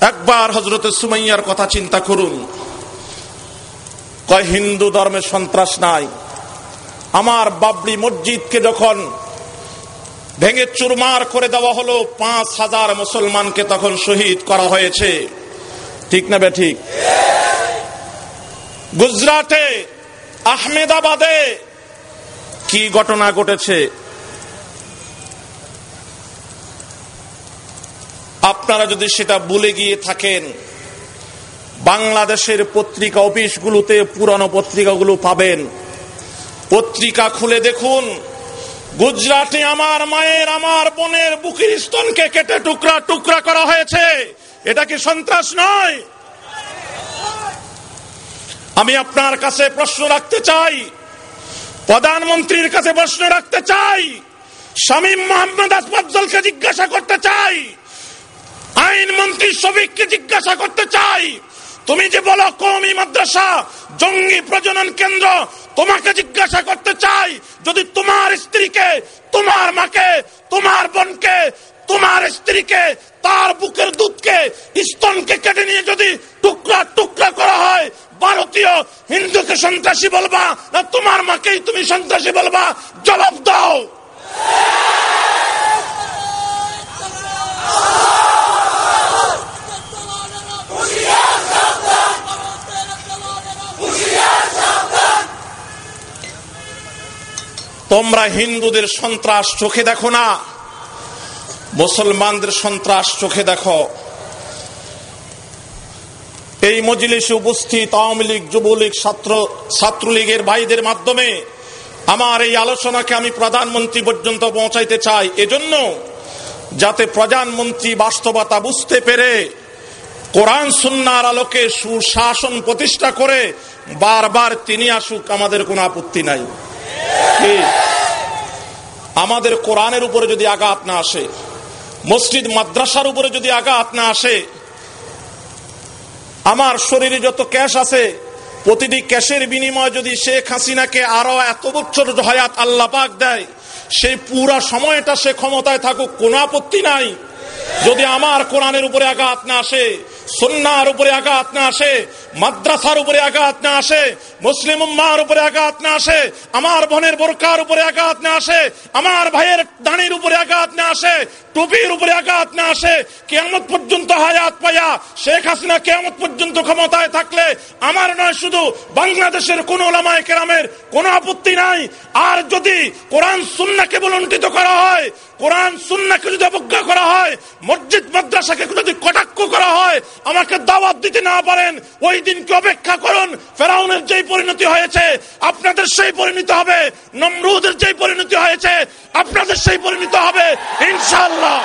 একবার হজরত সুমাইয়ার কথা চিন্তা করুন। কয়, হিন্দু ধর্মে সন্ত্রাস নাই। আমার বাবরি মসজিদকে যখন ভেঙে চুরমার করে দেওয়া হলো, পাঁচ হাজার মুসলমানকে তখন শহীদ করা হয়েছে। ঠিক না বে ঠিক? গুজরাটে, আহমেদাবাদে কি ঘটনা ঘটেছে? আপনারা যদি সেটা ভুলে গিয়ে থাকেন, বাংলাদেশের পত্রিকা অফিসগুলোতে পুরানো পত্রিকাগুলো পাবেন। পত্রিকা খুলে দেখুন, গুজরাটে আমার মায়ের, আমার বোনের বুকির স্তনকে কেটে টুকরা টুকরা করা হয়েছে। এটা কি সন্ত্রাস নয়? আমি আপনার কাছে প্রশ্ন রাখতে চাই। প্রধানমন্ত্রীর কাছে প্রশ্ন রাখতে চাই। শামীম মোহাম্মদ আসফাজলকে জিজ্ঞাসা করতে চাই। আইন মন্ত্রী শফিককে জিজ্ঞাসা করতে চাই। তুমি যে বলো কৌমি মাদ্রাসা, জঙ্গি প্রজনন কেন্দ্র, তোমাকে জিজ্ঞাসা করতে চাই। যদি তোমার স্ত্রীকে, তোমার মাকে, তোমার বোনকে তোমার স্ত্রীকে তার বুকের দুধকে স্তনকে কেটে নিয়ে যদি টুকরা টুকরা করা হয়, ভারতীয় হিন্দুকে সন্ত্রাসী বলবা না তোমার মাকেই তুমি সন্ত্রাসী বলবা? জবাব দাও। তোমরা হিন্দুদের সন্ত্রাস চোখে দেখো না। মুসলমানদের সন্ত্রাস চোখে দেখো। এই মজলিসে উপস্থিত আওয়ামী লীগ, যুবলীগ, ছাত্র, ছাত্রলীগের ভাইদের মাধ্যমে আমার এই আলোচনাকে আমি প্রধানমন্ত্রী পর্যন্ত পৌঁছাইতে চাই। এজন্য যাতে প্রধানমন্ত্রী বাস্তবতা বুঝতে পেরে কোরআন সুন্নার আলোকে সুশাসন প্রতিষ্ঠা করে বারবার তিনি আসুক, আমাদের কোনো আপত্তি নাই। আমাদের কোরআনের উপরে যদি আঘাত না আসে মসজিদ মাদ্রাসার উপরে যদি আঘাত না আসে, আমার শরীরে যত ক্যাশ আছে, প্রতিটি ক্যাশের বিনিময়ে যদি শেখ হাসিনাকে আরও এত বছর হয়াত আল্লাহ পাক দেয়, সেই পুরা সময়টা সে ক্ষমতায় থাকুক, কোনো আপত্তি নাই। যদি আমার কোরআনের উপরে আঘাত না আসে সন্ন্যার উপরে আঘাত না আসে, মাদ্রাসার উপরে আঘাত না আসে, মুসলিম উম্মার উপরে আঘাত না আসে, আমার বোনের বোরকার উপরে আঘাত না আসে, আমার ভাইয়ের দানির উপরে আঘাত না আসে, টুপির উপরে আঘাত না আসে কেমত পর্যন্ত হায়াত পাইয়া শেখ হাসিনা কেমত পর্যন্ত ক্ষমতায় থাকলে আমার নয়, শুধু বাংলাদেশের কোন ওলামায় কেরামের কোন আপত্তি নাই। আর যদি কোরআন সুন্নাকে বলন্টিত করা হয়, কোরআন সুন্নাকে যদি অবজ্ঞা করা হয়, মসজিদ মাদ্রাসাকে যদি কটাক্ষ করা হয় আমাকে দাওয়াত দিতে না পারেন, ওই দিনকে অপেক্ষা করুন। ফেরাউনের যেই পরিণতি হয়েছে, আপনাদের সেই পরিণতি হবে। নমরুদের যেই পরিণতি হয়েছে, আপনাদের সেই পরিণতি হবে ইনশাল্লাহ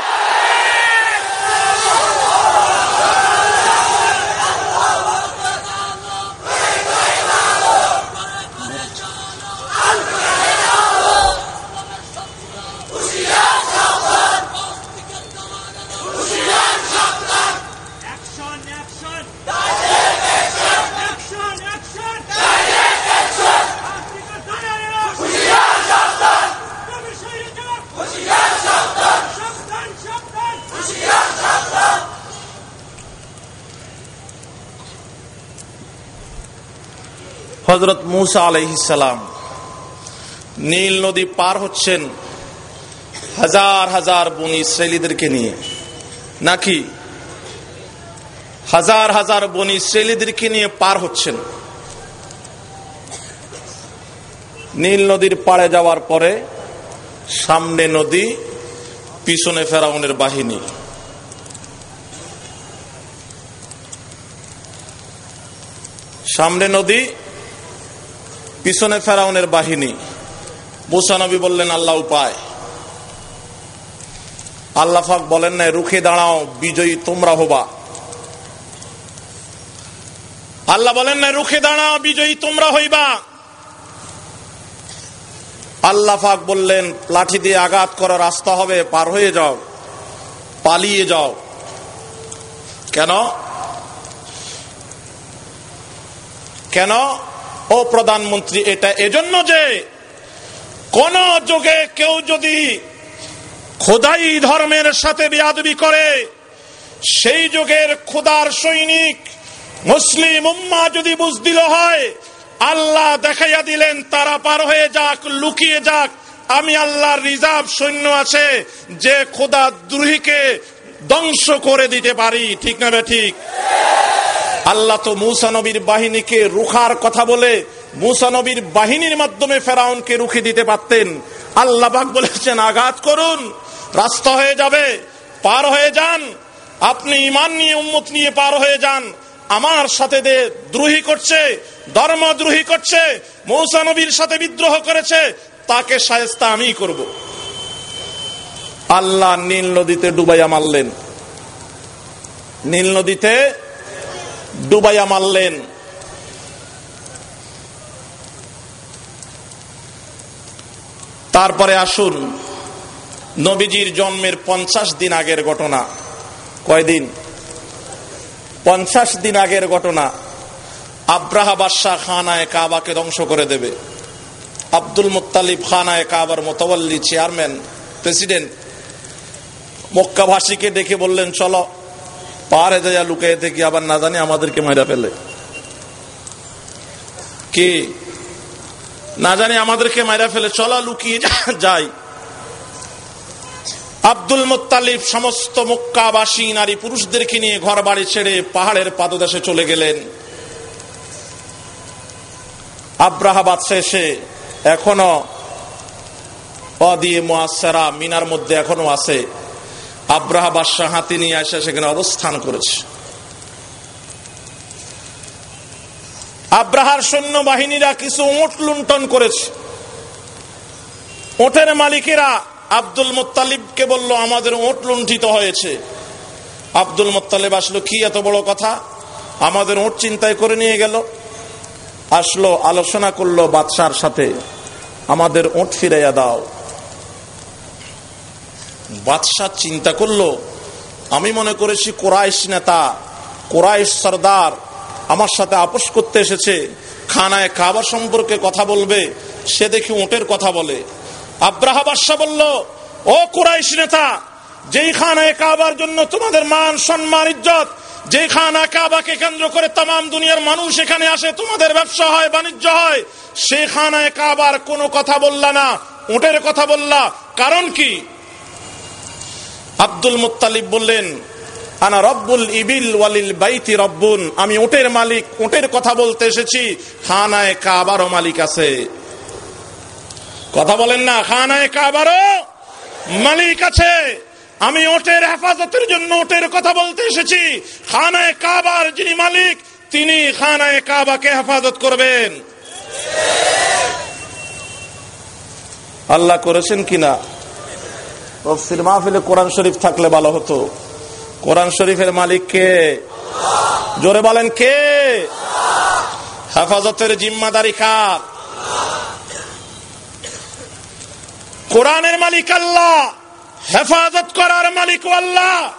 হজরত মুসা আলহিসাম নীল নদী পার হচ্ছেন হাজার হাজার বনি ইসরায়েলিদেরকে নিয়ে। নাকি হাজার হাজার বনি ইসরায়েলিদেরকে নিয়ে পার হচ্ছেন? নীল নদীর পাড়ে যাওয়ার পরে সামনে নদী, পিছনে ফেরাউনের বাহিনী। সামনে নদী পিছনে ফেরাউনের বাহিনী। মুসানবী বললেন, আল্লাহ উপায়। আল্লাহাক বলেন না রুখে দাঁড়াও, বিজয়ী তোমরা হবা। আল্লাহ বলেন না রুখে দাঁড়াও, বিজয়ী তোমরা হইবা। আল্লাহ পাক বললেন, লাঠি দিয়ে আঘাত করার রাস্তা হবে, পার হয়ে যাও, পালিয়ে যাও। কেন? কেন? ও প্রধানমন্ত্রী, এটা এজন্য যে কোন যুগে কেউ যদি খোদাই ধর্মের সাথে বিয়াদবি করে, সেই যুগের খোদার সৈনিক মুসলিম উম্মা যদি বুঝদিল হয়, আল্লাহ দেখাইয়া দিলেন, তারা পার হয়ে যাক, লুকিয়ে যাক, আমি আল্লাহর রিজার্ভ সৈন্য আছে, যে খোদা দ্রোহীকে ধ্বংস করে দিতে পারি। ঠিক না ঠিক? আল্লাহ তো মুসা নবীর বাহিনীকে রুখার কথা বলে মুসা নবীর বাহিনীর মাধ্যমে ফেরাউনকে রুখে দিতে পারতেন। আল্লাহ বাক বলেছেন, আঘাত করুন, রাস্তা হয়ে যাবে, পার হয়ে যান। আপনি ইমান নিয়ে, উম্মত নিয়ে পার হয়ে যান। আমার সাথে দ্রোহী করছে, ধর্মদ্রোহী করছে, মৌসা নবীর সাথে বিদ্রোহ করেছে, তাকে সায়স্তা আমি করব। আল্লাহ নীল নদীতে ডুবাইয়া মারলেন। নীল নদীতে ডুবাইয়া মারলেন। তারপরে আসুন, নবীজির জন্মের পঞ্চাশ দিন আগের ঘটনা। কয়দিন? পঞ্চাশ দিন আগের ঘটনা। আব্রাহা বাদশাহ খানায় কাবাকে ধ্বংস করে দেবে। আব্দুল মুতালিব খানায় কাবার মোতাবল্লি চেয়ারম্যান, প্রেসিডেন্ট। মক্কাভাসীকে ডেকে বললেন, চলো পাহাড়ে দেয়া লুকিয়ে থেকে আবার না জানি আমাদেরকে মেরা ফেলে। কি? না জানি আমাদেরকে মাইরা ফেলে। চলা, লুকিয়ে যাই। আব্দুল মোত্তালিব সমস্ত মক্কাবাসী, নারী পুরুষদেরকে নিয়ে ঘর বাড়ি ছেড়ে পাহাড়ের পাদদেশে চলে গেলেন। আব্রাহাবাদ শেষে এখনও অদিয়ে মোয়াসেরা মিনার মধ্যে এখনও আছে। আব্রাহা বাদশাহ হাতি নিয়ে এসে সেখানে অবস্থান করেছে। আব্রাহার সৈন্য বাহিনীরা কিছু ওট লুণ্ঠন করেছে। ওটের মালিকেরা আব্দুল মোত্তালিবকে বলল, আমাদের ওট লুণ্ঠিত হয়েছে। আব্দুল মোত্তালিব আসলো, কি এত বড় কথা? আমাদের ওট চিন্তায় করে নিয়ে গেল। আসলো, আলোচনা করল বাদশার সাথে, আমাদের ওট ফিরাইয়া দাও। বাদশাহ চিন্তা করল, আমি মনে করেছি কোরাইশ নেতা, কোরাইশ সর্দার আমার সাথে আপোষ করতে এসেছে, খানায় কাবা সম্পর্কে কথা বলবে, সে দেখি ওটের কথা বলে। আব্রাহা বাদশাহ বলল, ও কোরাইশ নেতা, যেই খানায় কাবার জন্য তোমাদের মান, সম্মান, ইজ্জত যে খানা কাবাকে কেন্দ্র করে তাম দুনিয়ার মানুষ এখানে আসে, তোমাদের ব্যবসা হয়, বাণিজ্য হয় সে খানায় কাবার কোনো কথা বললা না ওটের কথা বললা। কারণ কি? আব্দুল মুতালিব বললেন, আনা রব্বুল ইবিল ওয়ালিল বাইতি রব্বুন। আমি ওটের মালিক ওটের কথা বলতে এসেছি, খানায় কাবারও মালিক আছে। কথা বলেন না, খানায় কাবারও মালিক আছে। আমি ওটের হেফাজতের জন্য ওটের কথা বলতে এসেছি, খানায় কাবার যিনি মালিক, তিনি খানায় কাবাকে হেফাজত করবেন। আল্লাহ করেছেন কিনা? তফসির মাহফিলে কোরআন শরীফ থাকলে ভালো হতো। কোরআন শরীফের মালিক কে? জোরে বলেন কে? হেফাজতের জিম্মাদারি কার? কোরআনের মালিক আল্লাহ, হেফাজত করার মালিক আল্লাহ।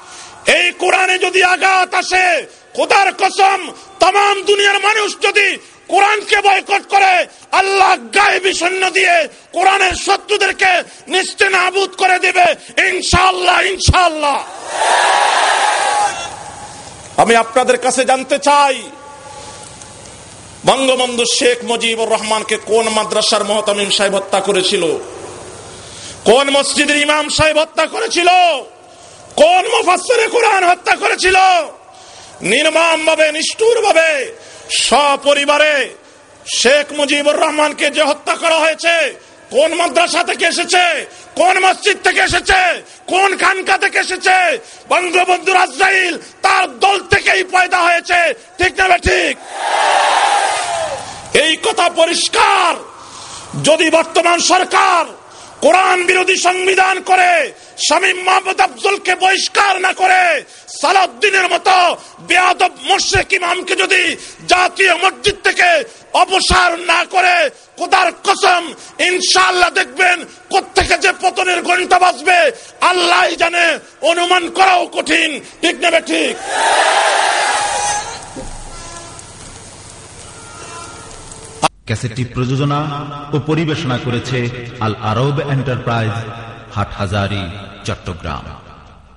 এই কোরআনে যদি আঘাত আসে, খোদার কসম তাম দুনিয়ার মানুষ যদি কোরআনকে বয়কট করে আল্লাহ গায়েবী সৈন্য দিয়ে কোরআনের শত্রুদেরকে নিশ্চয় নাবুদ করে দিবে। ইনশাআল্লাহ ইনশাআল্লাহ। আমি আপনাদের কাছে জানতে চাই, বঙ্গবন্ধু শেখ মুজিবুর রহমানকে কোন মাদ্রাসার মহতামিম সাহেব হত্যা করেছিল? কোন মসজিদের ইমাম সাহেব হত্যা করেছিল? কোন মুফাসসিরে কোরআন হত্যা করেছিল? নির্মম ভাবে নিষ্ঠুর ভাবে সপরিবারে শেখ মুজিবুর রহমানকে যে হত্যা করা হয়েছে, কোন মাদ্রাসা থেকে এসেছে, কোন মসজিদ থেকে এসেছে, কোন খানকা থেকে এসেছে, বঙ্গবন্ধু রাজরাইল তার দল থেকেই পয়দা হয়েছে, ঠিক না ঠিক? এই কথা পরিষ্কার। যদি বর্তমান সরকার কোরআন বিরোধী সংবিধান করে শামীম মাহমুদ আফজলকে বহিষ্কার না করে সালাউদ্দিনের মতো বেয়াদব মোশেক ইমামকে যদি জাতীয় মসজিদ থেকে অপসার না করে কোদার কসম, ইনশাআল্লাহ দেখবেন কোত্থেকে যে পতনের ঘণ্টা বাজবে আল্লাহ জানে, অনুমান করাও কঠিন। ঠিক নেবে ঠিক? ক্যাসেটটি প্রযোজনা ও পরিবেশনা করেছে আল আরব এন্টারপ্রাইজ হাটহাজারি চট্টগ্রাম।